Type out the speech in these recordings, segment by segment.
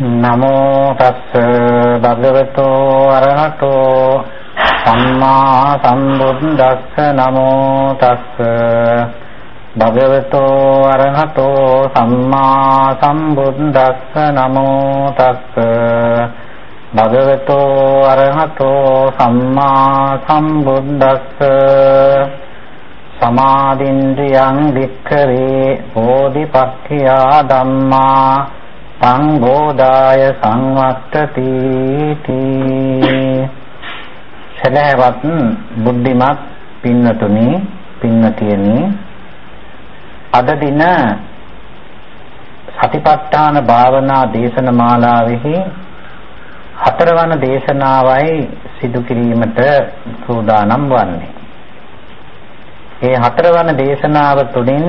නමෝ තස්ස භගවතු අරහතෝ සම්මා සම්බුද්දස්ස නමෝ තස්ස භගවතු අරහතෝ සම්මා සම්බුද්දස්ස නමෝ තස්ස භගවතු අරහතෝ සම්මා සම්බුද්දස්ස සමාදින්ද්‍රියං වික්ඛවේ බෝධිපක්ඛියා ධම්මා සංඝෝදාය සංවත්තති තී සදහවත් බුද්ධිමත් පින්නතුනි පින්නතියනි අද දින සතිපට්ඨාන භාවනා දේශන මාලාවෙහි හතරවන දේශනාවයි සිදු කිරීමට සූදානම් වන්නේ. ඒ හතරවන දේශනාව තුළින්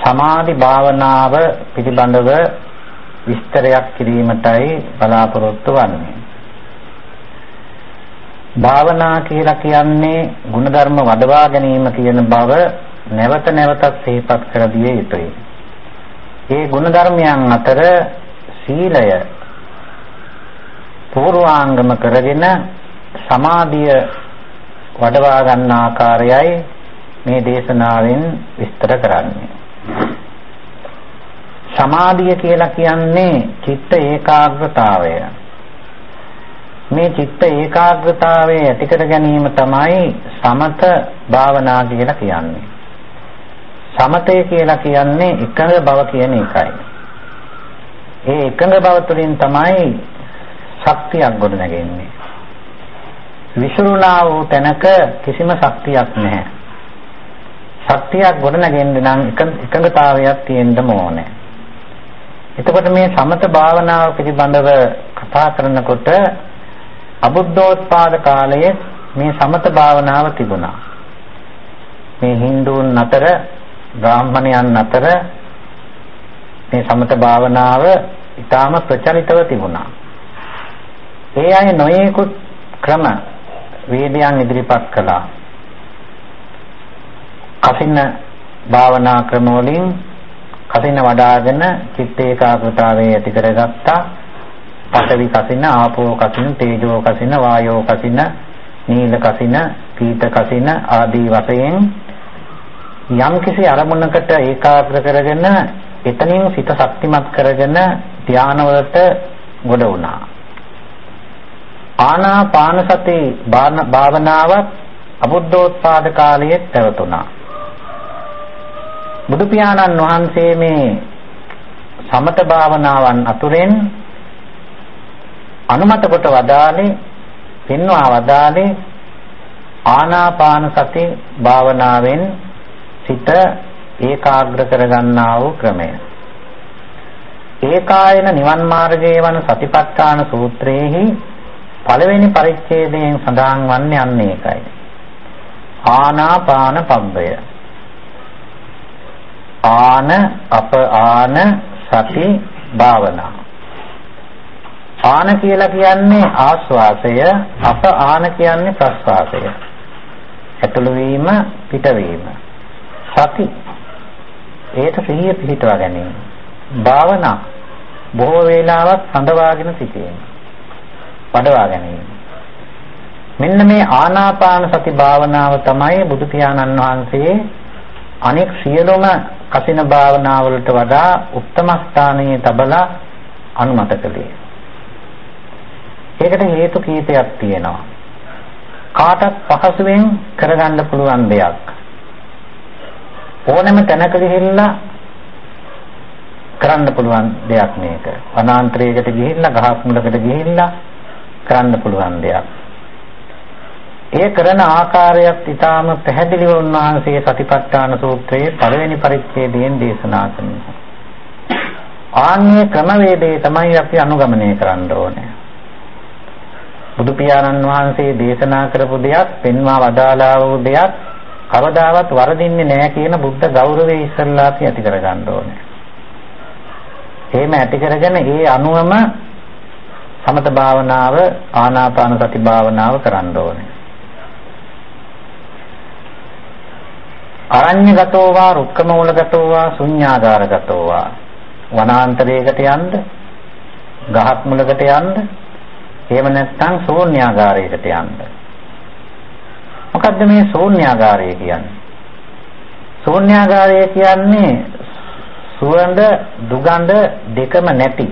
සමාධි භාවනාව පිළිබඳව විස්තරයක් කිරීමටයි බලාපොරොත්තු වන්නේ. භාවනා කියලා කියන්නේ ಗುಣධර්ම වඩවා ගැනීම කියන බව නැවත නැවතත් සිහිපත් කර දිය යුතුයි. ඒ ගුණධර්මයන් අතර සීලය පූර්වාංගම කරගෙන සමාධිය වඩවා ගන්න ආකාරයයි මේ දේශනාවෙන් විස්තර කරන්නේ. සමාධිය කියලා කියන්නේ චිත්ත ඒකාග්‍රතාවය. මේ චිත්ත ඒකාග්‍රතාවය ඇති කර ගැනීම තමයි සමත භාවනා කියලා කියන්නේ. සමතය කියලා කියන්නේ එකඟ බව කියන එකයි. ඒ එකඟ බව තුළින් තමයි ශක්තියක් ගොඩනගන්නේ. විසුරුණා වූ තැනක කිසිම ශක්තියක් නැහැ. ශක්තියක් ගොඩනගෙන්න නම් එකඟතාවයක් තියෙන්න ඕනේ. එතකොට මේ සමත භාවනාව පිළිබඳව කතා කරනකොට අබුද්ධෝත්පාද කාලයේ මේ සමත භාවනාව තිබුණා. මේ Hinduන් අතර බ්‍රාහ්මණයන් අතර මේ සමත භාවනාව ඊටාම ප්‍රචලිතව තිබුණා. ඒ අය නොයෙකුත් ක්‍රම වේදයන් ඉදිරිපත් කළා. කසින භාවනා ක්‍රම වලින් කසින වඩාගෙන චිත්ත ඒකාග්‍රතාවය ඇති කරගත්තා. පඨවි කසින, ආපෝ කසින, තේජෝ කසින, වායෝ කසින, නීල කසින, පීත කසින ආදී වශයෙන් යම්කිසි අරමුණකට ඒකාග්‍ර කරගෙන එතනින් සිත ශක්තිමත් කරගෙන ධානවලට ගොඩ වුණා. ආනාපාන සති භාවනාවත් අබුද්ධෝත්පාද කාලයේ පැවතුණා. බුදු පියාණන් වහන්සේ මේ සමත භාවනාවන් අතුරෙන් අනුමත කොට වදාළේ පෙන්වා වදාළේ ආනාපාන සති භාවනාවෙන් සිත ඒකාග්‍ර කරගන්නා වූ ක්‍රමය. ඒකායන නිවන් මාර්ගයේ වන සතිපට්ඨාන සූත්‍රයේහි පළවෙනි පරිච්ඡේදයෙන් සඳහන් වන්නේ අන්න ඒකයි. ආනාපාන පබ්බය. ආන අප ආන සති භාවනා. ආන කියලා කියන්නේ ආස්වාසය, අප ආන කියන්නේ ප්‍රස්වාසය. ඇතුළු වීම, පිටවීම. සති ඒට සිහිය පිහිටවා ගැනීම. භාවනා බොහෝ වේලාවක් සඳවාගෙන සිටීම. වඩවා ගැනීම. මෙන්න මේ ආනාපාන සති භාවනාව තමයි බුදු පියාණන් වහන්සේ අනෙක් සියලුම කසින භාවනාවලට වඩා උත්තම ස්ථානයේ තබලා අනුමත කළේ. ඒකට හේතු කීපයක් තියෙනවා. කාටත් පහසුවෙන් කරගන්න පුළුවන් දෙයක්. ඕනෑම තැනක ගිහිල්ලා කරන්න පුළුවන් දෙයක් මේක. වනාන්තරයකට ගිහිල්ලා ගහක් මුලකට ගිහිල්ලා කරන්න පුළුවන් දෙයක්. ඒ කරන ආකාරයත් ඊටාම පැහැදිලිව උන්වහන්සේ සතිපට්ඨාන සූත්‍රයේ පළවෙනි පරිච්ඡේදයෙන් දේශනා කරනවා. ආන්‍ය ක්‍රමවේදේ තමයි අපි අනුගමනය කරන්න ඕනේ. බුදු පියාණන් වහන්සේ දේශනා කරපු දෙයක්, පෙන්වා වදාළා වූ දෙයක් කවදාවත් වරදින්නේ නැහැ කියන බුද්ධ ගෞරවය ඉස්සල්ලා අපි ඇති කරගන්න ඕනේ. එහෙම ඇති කරගෙන ඒ අනුවම සමත භාවනාව ආනාපාන සති භාවනාව කරන්න ඕනේ. අරඤ්‍යගතෝ වා රුක්කමූලගතෝ වා ශුඤ්ඤාගාරගතෝ වා. වනාන්තරයකට යන්න ගහක් මුලකට යන්න එහෙම නැත්නම් ශූන්‍යාගාරයකට යන්න. මොකද්ද මේ ශූන්‍යාගාරය කියන්නේ? ශූන්‍යාගාරය කියන්නේ සුවඳ දුගඳ දෙකම නැති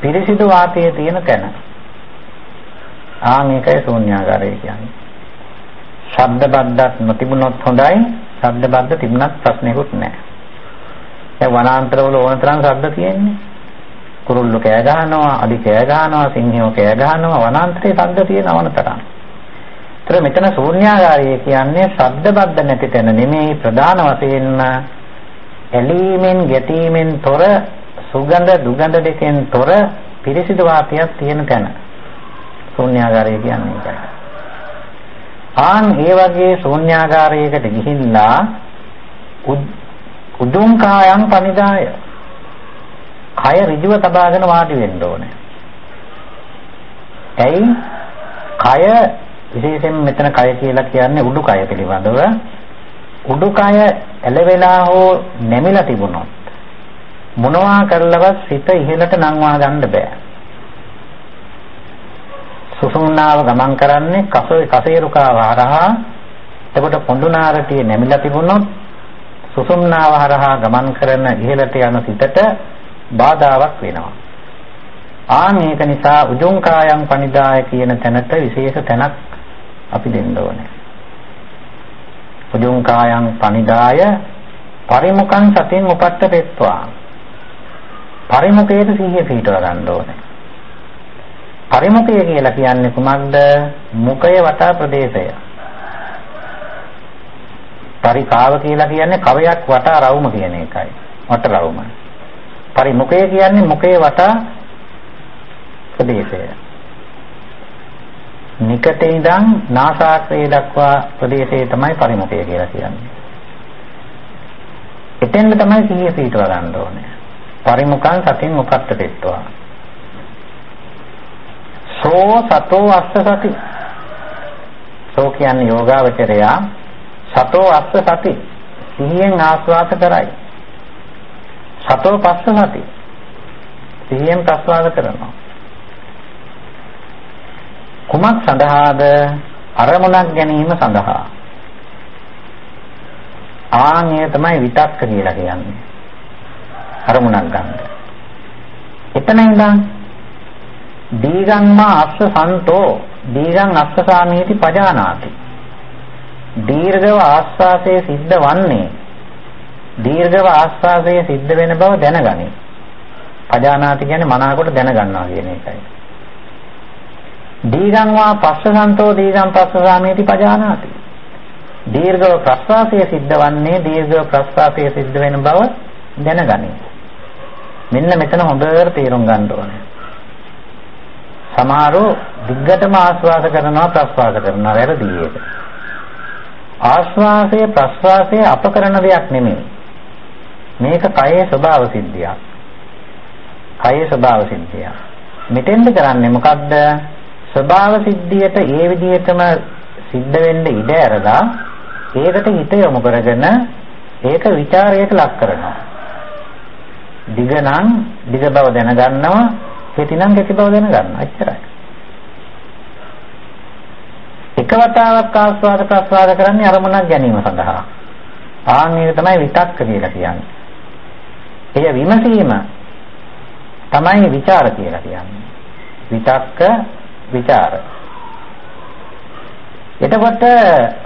පිරිසිදු වාතයේ තියෙන තැන. ආ මේකයි ශූන්‍යාගාරය කියන්නේ. ශබ්ද බද්දක් නොතිබුණොත් හොඳයි. ශබ්ද බද්ද තිබුණත් ප්‍රශ්නයක්වත් නැහැ. දැන් වනාන්තරවල ඕන තරම් ශබ්ද තියෙන්නේ. කුරුල්ලෝ කෑ ගහනවා අලි කෑ ගහනවා සිංහයෝ කෑ ගහනවා වනාන්තරයේ ශබ්ද තියෙන ඕන තරම්. ඒතර මෙතන ශූන්‍යාගාරය කියන්නේ ශබ්ද බද්ද නැති තැන නෙමෙයි ප්‍රධාන වශයෙන්ම ඇලීමෙන් ගැටීමෙන් තොර සුගඳ දුගඳ දෙකෙන් තොර පිරිසිදු වාතයක් තියෙන තැන. ශූන්‍යාගාරය කියන්නේ ඒකයි. ආන් ඒ වගේ ශූන්‍යාගාරයකට ගිහිල්ලා උදුම් කායන් පනිදාය. කය ඍජුව තබාගෙන වාඩි වෙන්න ඕනේ. ඇයි? කය විශේෂයෙන් මෙතන කය කියලා කියන්නේ උඩුකය පිළිබඳව උඩුකය එළවෙලා හෝ නැමිලා තිබුණොත් මොනවා කරලවත් සිත ඉහළට නංවා ගන්න බෑ. සුසුම්නාව ගමන් කරන්නේ කසේ කසේරුකාව හරහා එතකොට පොඳුනාරටියේ නැමිලා තිබුණොත් සුසුම්නාව හරහා ගමන් කරන ඉහළට යන සිතට බාධාවක් වෙනවා. ආන් ඒක නිසා උජුං කායං පනිදාය කියන තැනට විශේෂ තැනක් අපි දෙන්න ඕනේ. උජුං කායං පනිදාය පරිමුඛං සතින් උපට්ඨ පෙත්වා. පරිමුඛයට සිහිය පිටව ගන්න ඕනේ. පරිමුඛය කියලා කියන්නේ කුමක්ද? මුඛය වටා ප්‍රදේශය. පරිකාව කියලා කියන්නේ කවයක් වටා රවුම කියන එකයි. වට රවුම. පරිමුඛය කියන්නේ මුඛයේ වටා ප්‍රදේශය. නිකටේ ඉඳන් නාසාග්‍රය දක්වා ප්‍රදේශය තමයි පරිමුඛය කියලා කියන්නේ. එතෙන්ද තමයි සිහිය පිටව ගන්න ඕනේ. පරිමුඛං සතින් උපත්තපෙත්වා. සෝ සතෝ අස්ස සති. සෝ කියන්නේ යෝගාවචරයා සතෝ අස්ස සති. සිහියෙන් ආස්වාද කරයි. සතෝ පස්ස සති. සිහියෙන් ප්‍රස්වාද කරනවා. කුමක් සඳහාද අරමුණක් ගැනීම සඳහා ආන්‍ය තමයි විතක්ක කියලා කියන්නේ අරමුණක් ගන්න. එතන ඉඳන් දීගම්මා අස්ස සන්තෝ දීගං අස්සසාමීති පජානාති දීර්ඝව ආස්වාසයේ සිද්ධ වන්නේ දීර්ඝව ආස්වාසයේ සිද්ධ වෙන බව දැනගනි. පජානාති කියන්නේ මනාකොට දැනගන්නවා කියන එකයි. දීගං වා පස්සසන්තෝ දීගං පස්සසාමේති පජානාති. දීර්ඝව ප්‍රස්වාසයේ සිද්ධ වන්නේ දීර්ඝව ප්‍රස්වාසයේ සිද්ධ වෙන බව දැනගනි. මෙන්න මෙතන හොඳට තේරුම් ගන්න ඕනේ. සමහරව දිග්ගටම ආස්වාද කරනවා ප්‍රස්වාස කරනවා වැරදි ඒක. ආස්වාසය ප්‍රස්වාසය අප කරන දෙයක් නෙමෙයි. මේක කයේ ස්වභාව සිද්ධියක්. කයේ ස්වභාව සිද්ධියක්. මෙතෙන්ද කරන්නේ මොකද්ද? ස්වභාව සිද්ධියට ඒ විදිහටම සිද්ධ වෙන්න ඉඩ ඇරලා ඒකට හිත යොමු කරගෙන ඒක ਵਿਚාරයට ලක් කරනවා. දිග නම් දිග බව දැනගන්නවා, පිටිනම් කැසි බව දැනගන්න. අච්චරයි. එක වතාවක් ආස්වාද ප්‍රස්වාද කරන්නේ අරමුණක් ගැනීම සඳහා. ආන්නේ තමයි විතක්ක කියලා කියන්නේ. එය විමසීම තමයි ਵਿਚාර කියලා කියන්නේ. විතක්ක ਵਿਚාර. එතකොට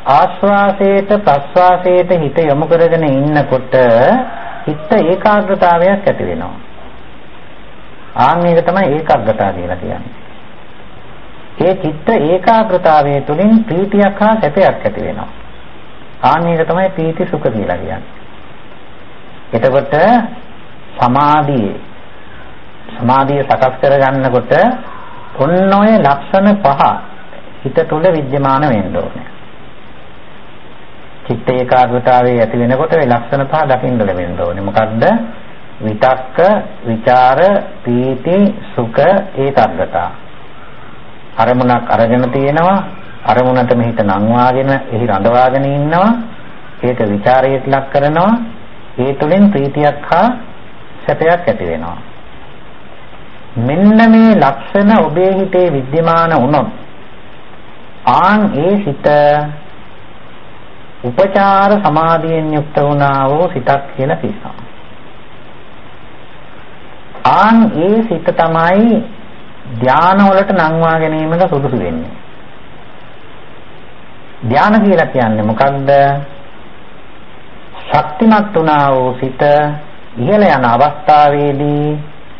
ආස්වාසයට ප්‍රස්වාසයට හිත යොමු කරගෙන ඉන්නකොට හිත ඒකාග්‍රතාවයක් ඇති වෙනවා. ආන් මේක තමයි ඒකාග්‍රතාව කියලා කියන්නේ. ඒ චිත්ත ඒකාග්‍රතාවයේ තුලින් ප්‍රීතියක් හා සැපයක් ඇති වෙනවා. ආන් මේක තමයි ප්‍රීති සුඛ කියලා කියන්නේ. එතකොට සමාධියේ සමාධිය සකස් කරගන්නකොට ඔන්න ඔය ලක්ෂණ පහ හිත තුළ विद्यमान වෙන්න ඕනේ. චිත්ත ඒකාග්‍රතාවයේ ඇති වෙනකොට මේ ලක්ෂණ පහ දකින්න ලැබෙන්න ඕනේ. මොකද්ද? විතක්ක ਵਿਚාර පීති සුඛ ඒතග්ගතා. අරමුණක් අරගෙන තියෙනවා අරමුණට මෙහිට නංවාගෙන එහි රඳවාගෙන ඉන්නවා. ඒක ਵਿਚාරයට ලක් කරනවා. ඒ තුළින් ප්‍රීතියක් හා සැපයක් ඇති වෙනවා. මෙන්න මේ ලක්ෂණ ඔබේ හිතේ विद्यमान වුණොත් ආන් ඒ සිත උපචාර සමාධියෙන් යුක්ත වුණා වූ සිතක් කියලා කියනවා. ආන් ඒ සිත තමයි ධාන වලට නංවා ගැනීමට සුදුසු වෙන්නේ. ධාන කියලා කියන්නේ මොකක්ද? ශක්තිමත් වුණා වූ සිත ඉහළ යන අවස්ථාවේදී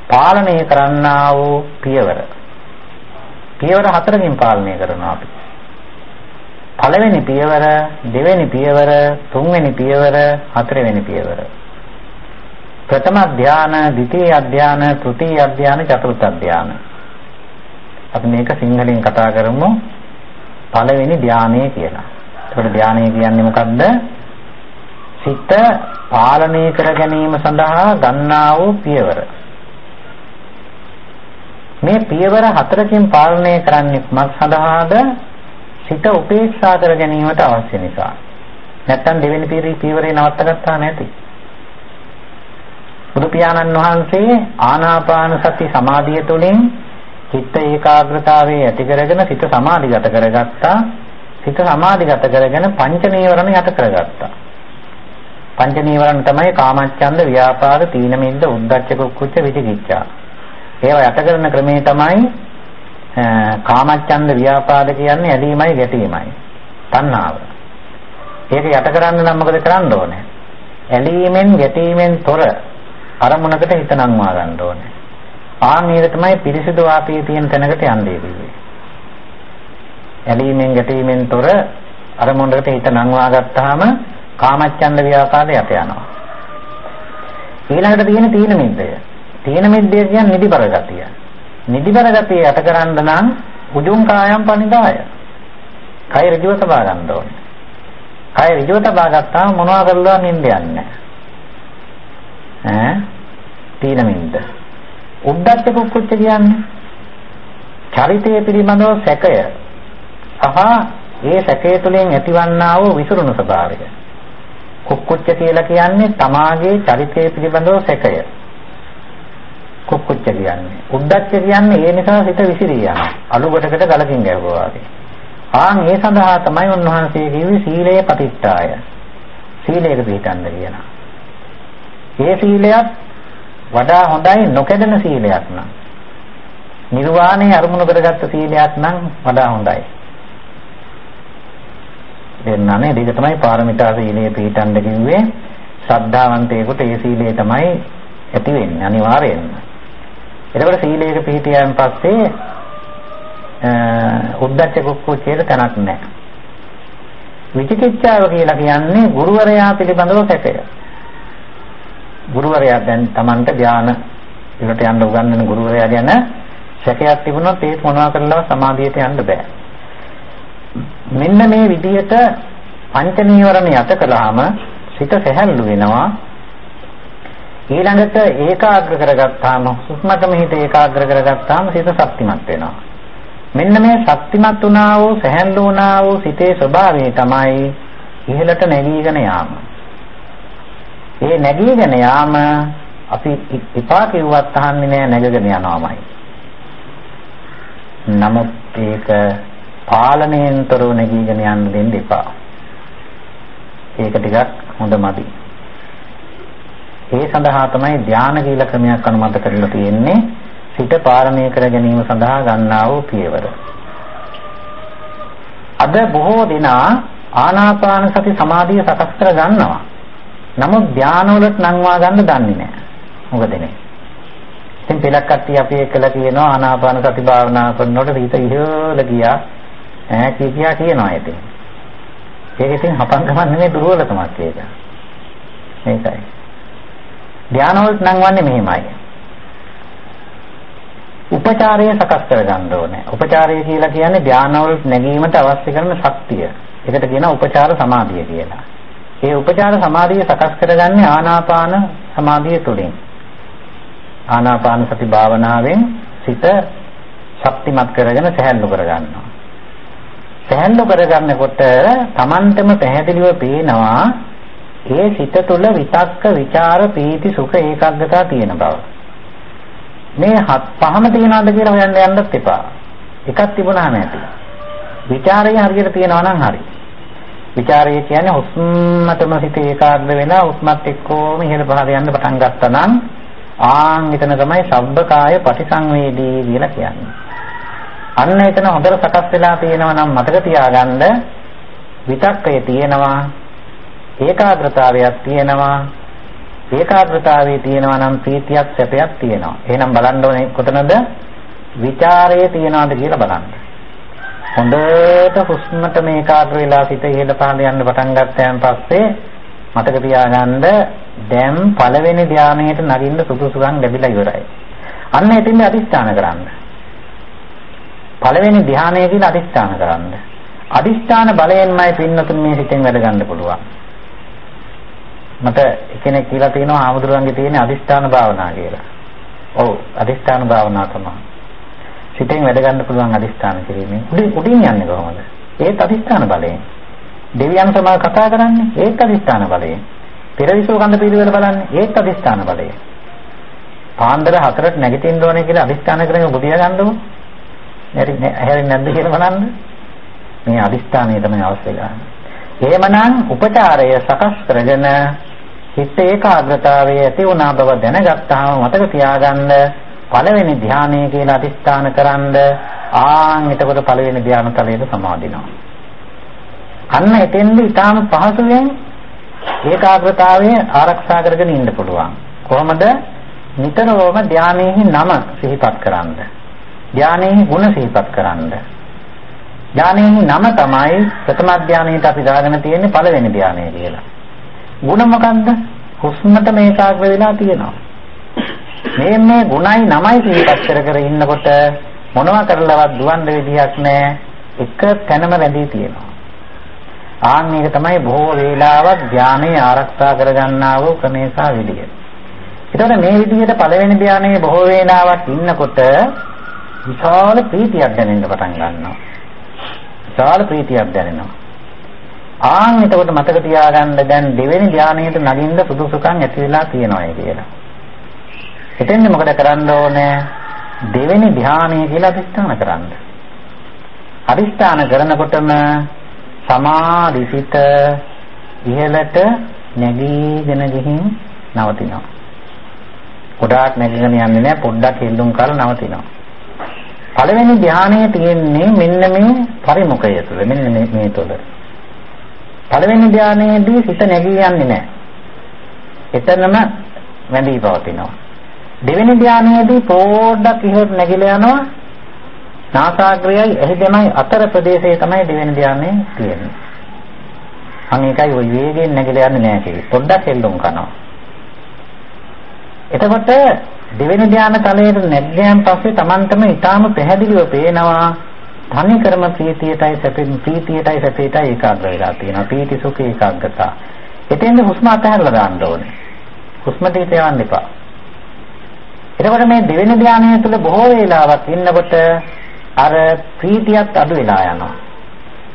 පාලනය කරන්නා වූ පියවර. පියවර හතරකින් පාලනය කරනවා අපි. පළවෙනි පියවර, දෙවෙනි පියවර, තුන්වෙනි පියවර, හතරවෙනි පියවර. ප්‍රථම ධාන, ද්විතීයි ධාන, තෘතීයි ධාන, චතුර්ථ ධාන. අපි මේක සිංහලෙන් කතා කරමු. පළවෙනි ධානය කියලා. ඒකට ධානය කියන්නේ මොකද්ද? සිත පාලනය කර ගැනීම සඳහා ගන්නා වූ පියවර. මේ පියවර හතරකින් පාලනය කරන්නේ මක් සඳහාද? සිත උපේක්ෂා කර ගැනීමට අවශ්‍ය නිසා. නැත්තම් දෙවෙනි පියවරේ නවත්තගත්තා නැති. බුදු පියාණන් වහන්සේ ආනාපාන සති සමාධිය තුළින් චිත්ත ඒකාග්‍රතාවයේ ඇති කරගෙන සිත සමාධිගත කරගත්තා. සිත සමාධිගත කරගෙන පංච නීවරණ යට කරගත්තා. පංච නීවරණ තමයි කාමච්ඡන්ද, ව්‍යාපාද, තීන මිද්ද, උද්ධච්ච කුක්කුච්ච විචිකිච්ඡා. ඒවා යට කරන ක්‍රමේ තමයි කාමච්ඡන්ද ව්‍යාපාද කියන්නේ ඇලීමයි ගැටීමයි. තණ්හාව. ඒක යට කරන්න නම් මොකද කරන්න ඕනේ? ඇලීමෙන් ගැටීමෙන් තොර අරමුණකට හිත නංවා ගන්න ඕනේ. ආන් ඒක තමයි පිරිසිදු වාපියේ තියෙන තැනකට යන්නේ කිව්වේ. ඇලීමෙන් ගැටීමෙන් තොර අරමුණකට හිත නංවා ගත්තාම කාමච්ඡන්ද ව්‍යාපාද යට යනවා. ඊළඟට තියෙන තීන මිද්දය. තීන මිද්දය කියන්නේ නිදිබර ගතිය. නිදිබර ගතිය යට කරන්න නම් උජුං කායම් පනිදාය. කය ඍජුව තබා ගන්න ඕනේ. කය ඍජුව තබා ගත්තාම මොනවා කරලා නිින්ද යන්නේ ඈ තීන මිද්ද. උද්දච්ච කුක්කුච්ච කියන්නේ චරිතය පිළිබඳව සැකය සහ ඒ සැකය තුළින් ඇතිවන්නා වූ විසිරුණු ස්වභාවය. කුක්කුච්ච කියලා කියන්නේ තමාගේ චරිතය පිළිබඳව සැකය. කුක්කුච්ච කියන්නේ. උද්දච්ච කියන්නේ ඒ නිසා සිත විසිරී යනවා. අලු කොටකට ගලකින් ගැහුවා වගේ. ආන් ඒ සඳහා තමයි උන්වහන්සේ කිව්වේ සීලය පතිට්ඨාය. සීලයක පිළිටන්න කියනවා. ඒ සීලයක් වඩා හොඳයි නොකැඩෙන සීලයක් නම්. නිර්වාණය අරමුණු කරගත්ත සීලයක් නම් වඩා හොඳයි. දෙන්නානේ ඒක තමයි පාරමිතා සීලයේ පිළිටන්න කිව්වේ. ශ්‍රද්ධාවන්තයෙකුට ඒ සීලය තමයි ඇති වෙන්නේ අනිවාර්යෙන්ම. එතකොට සීලයක පිළිටියන් පස්සේ උද්දච්ච කුක්කුච්චේට තැනක් නැහැ. විචිකිච්ඡාව කියලා කියන්නේ ගුරුවරයා පිළිබඳව සැකය. ගුරුවරයා දැන් Tamanට ධාන ඒකට යන්න උගන්වන ගුරුවරයා ගැන සැකයක් තිබුණොත් ඒක මොනවා කරලා සමාධියට යන්න බෑ. මෙන්න මේ විදිහට පංච නීවරණ යට කළාම සිත සැහැල්ලු වෙනවා. ඊළඟට ඒකාග්‍ර කරගත්තාම සුස්මතම හිත ඒකාග්‍ර කරගත්තාම සිත ශක්තිමත් වෙනවා. මෙන්න මේ ශක්තිමත් වුණා වූ සැහැල්ලු වුණා වූ සිතේ ස්වභාවය තමයි ඉහළට නැගීගෙන යාම. ඒ නැගීගෙන යාම අපි එපා කිව්වත් අහන්නේ නෑ නැගගෙන යනවාමයි. නමුත් ඒක පාලනයෙන් තොරව නැගීගෙන යන්න දෙන්න එපා. ඒක ටිකක් හොඳමදි. ඒ සඳහා තමයි ධානය කියලා ක්‍රමයක් අනුමත කරලා තියෙන්නේ. සිත පාලනය කර ගැනීම සඳහා ගන්නා වූ පියවර. අද බොහෝ දෙනා ආනාපාන සති සමාධිය සකස් කර ගන්නවා. නමුත් ධානවලට නංවා ගන්න දන්නේ නැහැ. මොකද නේ? ඉතින් පෙලක් කට්ටිය අපි එක්කලා කියනවා ආනාපාන සති භාවනා කරනකොට හිත ඉහළ ගියා. ඈ කියා කියනවා ඉතින්. ඒක ඉතින් හපංකමක් නෙමෙයි දුර්වලකමක් ඒක. මේකයි. ධානවලට නංවන්නේ මෙහෙමයි. උපචාරය සකස් කරගන්න ඕනේ. උපචාරය කියලා කියන්නේ ධානවලට නැගීමට අවශ්‍ය කරන ශක්තිය. ඒකට කියනවා උපචාර සමාධිය කියලා. ඒ උපචාර සමාධිය සකස් කරගන්නේ ආනාපාන සමාධිය තුළින්. ආනාපාන සති භාවනාවෙන් සිත ශක්තිමත් කරගෙන සැහැල්ලු කරගන්නවා. සැහැල්ලු කරගන්නකොට Tamanටම පැහැදිලිව පේනවා ඒ සිත තුළ විතක්ක, ਵਿਚාර, පීති, සුඛ, ඒකාග්‍රතාව තියෙන බව. මේ හත් පහම තියනවාද කියලා හොයන්න යන්නත් එපා. එකක් තිබුණාම ඇති. ਵਿਚාරය හරියට තියනවා නම් හරියි. ਵਿචාරය කියන්නේ හුස්මටම සිත ඒකාග්‍ර වෙලා හුස්මත් එක්කම ඉහළ පහළ යන්න පටන් ගත්තා නම් ආන් එතන තමයි සබ්බකාය පටිසංවේදී කියලා කියන්නේ. අන්න එතන හොඳට සකස් වෙලා තියෙනවා නම් මතක තියාගන්න විතක්කය තියෙනවා ඒකාග්‍රතාවයක් තියෙනවා ඒකාග්‍රතාවයේ තියෙනවා නම් ප්‍රීතියක් සැපයක් තියෙනවා. එහෙනම් බලන්න ඕනේ කොතනද? විචාරයේ තියනවාද කියලා බලන්න. හොඳට හුස්මට මේ ඒකාග්‍ර වෙලා සිත ඉහළ පහළ යන්න පටන් ගත්තයන් පස්සේ මතක තියාගන්න දැන් පළවෙනි ධානයට නගින්න සුදුසුකම් ලැබිලා ඉවරයි. අන්න එතින් අදිස්ථාන කරන්න. පළවෙනි ධානය කියලා අදිස්ථාන කරන්න. අදිස්ථාන බලයෙන්මයි පින්නතුන් මේ හිතෙන් වැඩ ගන්න පුළුවන්. මට කෙනෙක් කියලා තියෙනවා ආමුදුරන්ගේ තියෙන අදිස්ථාන භාවනා කියලා. ඔව් අදිස්ථාන භාවනා තමයි. සිතෙන් වැඩ ගන්න පුළුවන් අදිස්ථාන කිරීමෙන්. උඩින් උඩින් යන්නේ කොහොමද? ඒත් අදිස්ථාන බලයෙන්. දෙවියන් සමග කතා කරන්නේ ඒත් අදිස්ථාන බලයෙන්. පෙරවිසෝ කඳ පිළිවෙල බලන්නේ ඒත් අදිස්ථාන බලයෙන්. පාන්දර හතරට නැගිටින්න ඕනේ කියලා අදිස්ථාන කරගෙන බුදියා ගන්නකො. හැරෙන්නේ නැද්ද කියලා බලන්න. මේ අදිස්ථානය තමයි අවශ්‍ය ගන්න. එහෙමනම් උපචාරය සකස් කරගෙන හිත ඒකාග්‍රතාවයේ ඇති වුණා බව දැනගත්තාම මතක තියාගන්න පළවෙනි ධානය කියලා අදිස්ථාන කරන්ද ආන් එතකොට පළවෙනි ධාන තලයට සමාදිනවා. අන්න එතෙන්ද ඊටාම පහසුවෙන් ඒකාග්‍රතාවය ආරක්ෂා කරගෙන ඉන්න පුළුවන්. කොහොමද? නිතරම ධානයේහි නම සිහිපත් කරන්ද. ධානයේහි ගුණ සිහිපත් කරන්ද. ධානයේහි නම තමයි ප්‍රථම ධානයේට අපි දාගෙන තියෙන්නේ පළවෙනි ධානය කියලා. ಗುಣ මොකන්ද? හුස්මට මේකාග්‍ර වෙලා තියෙනවා. මේ මේ ගුණයි නමයි සිහිපත් කර කර ඉන්නකොට මොනවා කරලවත් දුවන්න විදියක් නැහැ. එක තැනම රැඳී තියෙනවා. ආන් මේක තමයි බොහෝ වේලාවක් ධානයේ ආරක්ෂා කරගන්නා වූ ක්‍රමේසා විදිය. එතකොට මේ විදිහට පළවෙනි ධානයේ බොහෝ වේලාවක් ඉන්නකොට විශාල ප්‍රීතියක් දැනෙන්න පටන් ගන්නවා. විශාල ප්‍රීතියක් දැනෙනවා. ආන් එතකොට මතක තියාගන්න දැන් දෙවෙනි ධානයට නගින්න සුදුසුකම් ඇති වෙලා තියෙනවා කියලා. එතෙන්ද මොකද කරන්න ඕනේ? දෙවෙනි ධානය කියලා අදිස්ථාන කරන්න. අදිස්ථාන කරනකොටම සමාධිසිත ඉහළට නැගීගෙන ගිහින් නවතිනවා. ගොඩාක් නැගගෙන යන්නේ නැහැ පොඩ්ඩක් හෙල්ලුම් කරලා නවතිනවා. පළවෙනි ධානයේ තියෙන්නේ මෙන්න මේ පරිමුඛය තුළ මෙන්න මේ තුළ. පළවෙනි ධානයේදී සිත නැගී යන්නේ නැහැ. එතනම වැඳී පවතිනවා. දෙවෙනි ධානයේදී පොඩ්ඩක් ඉහළට නැගිලා යනවා. නාසාග්‍රයයි එහිදෙමයි අතර ප්‍රදේශයේ තමයි දෙවෙනි ධානයේ තියෙන්නේ. අනේකයි ওই වේගයෙන් නැගිලා යන්නේ නැහැ කිව්වේ. පොඩ්ඩක් හෙල්ලුම් කරනවා. එතකොට දෙවෙනි ධාන තලයට නැග්ගයන් පස්සේ Tamanටම ඊටාම පැහැදිලිව පේනවා තනි කරම ප්‍රීතියටයි සැපෙන් ප්‍රීතියටයි සැපේටයි ඒකාග්‍ර වෙලා තියෙනවා. ප්‍රීති සුඛ ඒකාග්‍රතාව. එතෙන්ද හුස්ම අතහැරලා දාන්න ඕනේ. හුස්ම ටික යවන්න එපා. එතකොට මේ දෙවෙනි ධානය තුළ බොහෝ වේලාවක් ඉන්නකොට අර ප්‍රීතියත් අඩු වෙලා යනවා.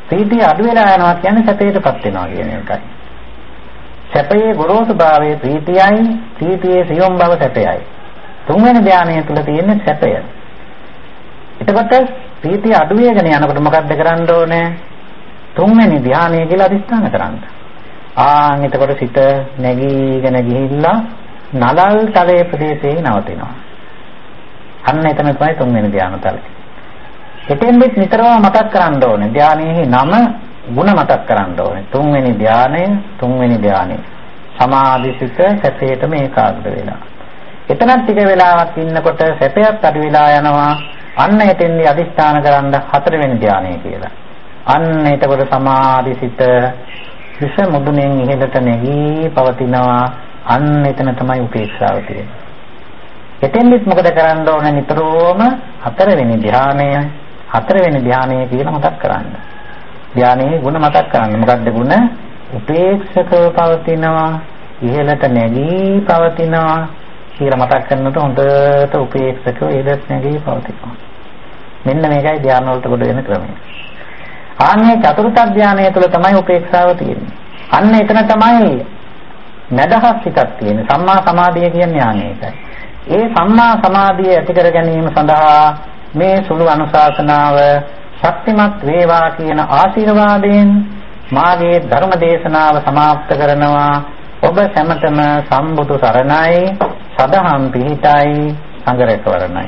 ප්‍රීතිය අඩු වෙලා යනවා කියන්නේ සැපයටපත් වෙනවා කියන එකයි. සැපයේ ගොරෝසු භාවයේ ප්‍රීතියයි, ප්‍රීතියේ සියොම් බව සැපයයි. තුන්වෙනි ධානය තුල තියෙන සැපය. එතකොට ප්‍රීතිය අඩු වෙගෙන යනකොට මොකක්ද කරන්න ඕනේ? තුන්වෙනි ධානය කියලා අදිස්ථාන කරන්න. ආන් එතකොට සිත නැගීගෙන ගිහිල්ලා නලල් තලයේ ප්‍රදේශයේ නවතිනවා. අන්න එතන තමයි තුන්වෙනි ධාන තලය. එතෙන්දෙත් නිතරම මතක් කරන්න ඕනේ ධානයේ නම ಗುಣ මතක් කරන්න ඕනේ. තුන්වෙනි ධානය, තුන්වෙනි ධානය. සමාධිසිත සැපේටම ඒකාග්‍ර වෙලා. එතනත් ටික වෙලාවක් ඉන්නකොට සැපයක් අඩු වෙලා යනවා. අන්න එතෙන්දී අදිස්ථාන කරන්න හතරවෙනි ධානය කියලා. අන්න එතකොට සමාධිසිත විෂ මුදුනෙන් ඉහළට නැගී පවතිනවා. අන්න එතන තමයි උපේක්ෂාව තියෙන්නේ. එතෙන්දිත් මොකද කරන්න ඕනේ නිතරම හතරවෙනි ධානය හතරවෙනි ධානය කියලා මතක් කරන්න. ධානයේ ಗುಣ මතක් කරන්න. මොකද්ද ಗುಣ? උපේක්ෂකව පවතිනවා, ඉහළට නැගී පවතිනවා කියලා මතක් කරනකොට හොඳට උපේක්ෂකව ඉහළට නැගී පවතිනවා. මෙන්න මේකයි ධාන වලට කොට වෙන ක්‍රමය. ආන්නේ චතුර්ථ ධානය තුළ තමයි උපේක්ෂාව තියෙන්නේ. අන්න එතන තමයි නැදහස් හිතක් තියෙන්නේ. සම්මා සමාධිය කියන්නේ ආන්නේ ඒකයි. ඒ සම්මා සමාධිය ඇති කර ගැනීම සඳහා මේ සුළු අනුශාසනාව ශක්තිමත් වේවා කියන ආශිර්වාදයෙන් මාගේ ධර්ම දේශනාව સમાપ્ત කරනවා ඔබ සැමතම සම්බුදු සරණයි සදහම් පිහිටයි සංඝරත්වරණයි